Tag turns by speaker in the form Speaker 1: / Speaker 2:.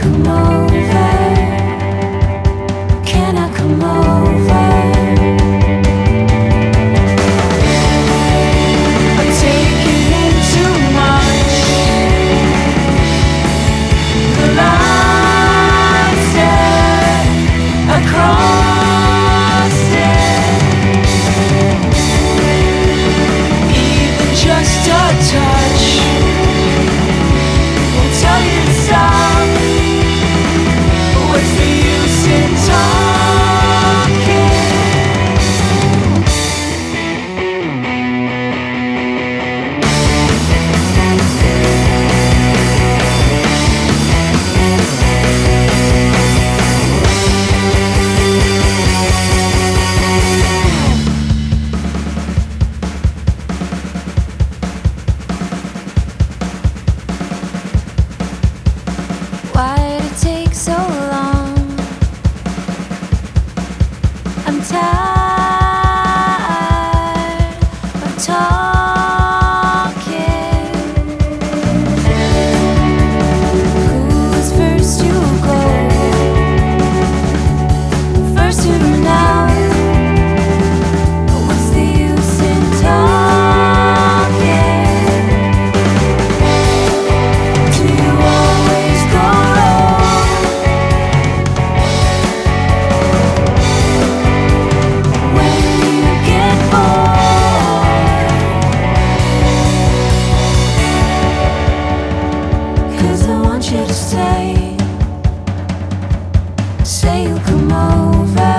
Speaker 1: come on. talk. Say you'll come over.